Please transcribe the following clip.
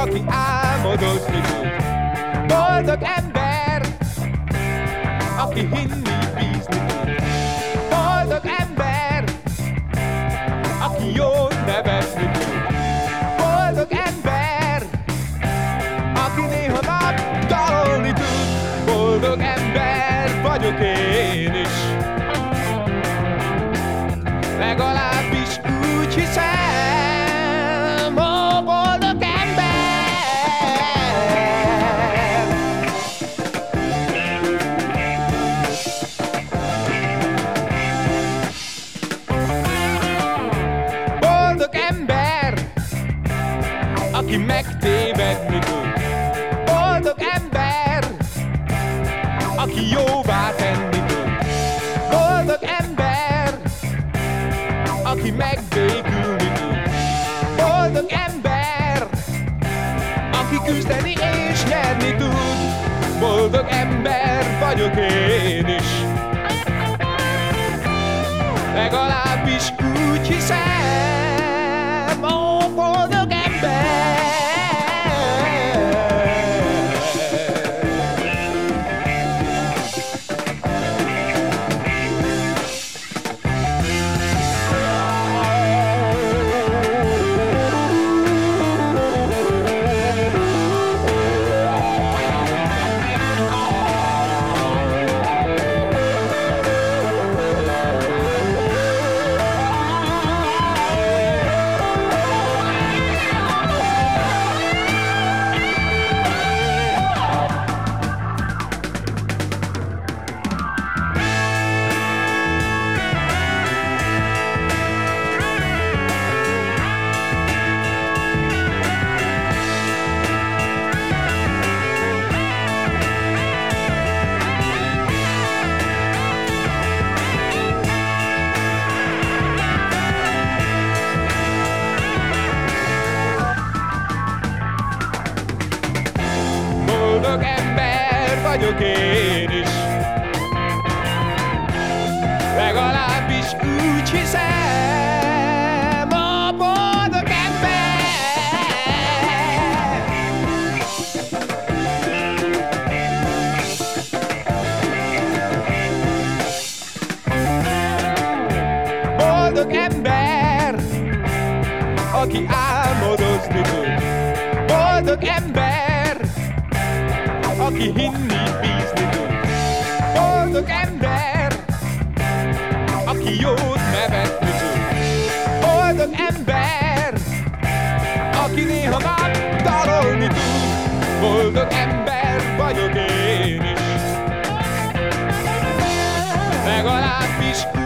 aki álmodozni tud. Boldog ember, aki hinni aki aki megtévedni tud. Boldog ember, aki jóvá tenni tud. Boldog ember, aki megbékülni tud. Boldog ember, aki küzdeni és nyerni tud. Boldog ember vagyok én is. Legalábbis úgy hiszem, vagyok én is. Legalábbis úgy hiszem, a boldog ember. Boldog ember, aki álmodozni tud. Boldog ember, aki hinni ember, aki néha már dalolni tud. Boldog ember vagyok én is. Legalábbis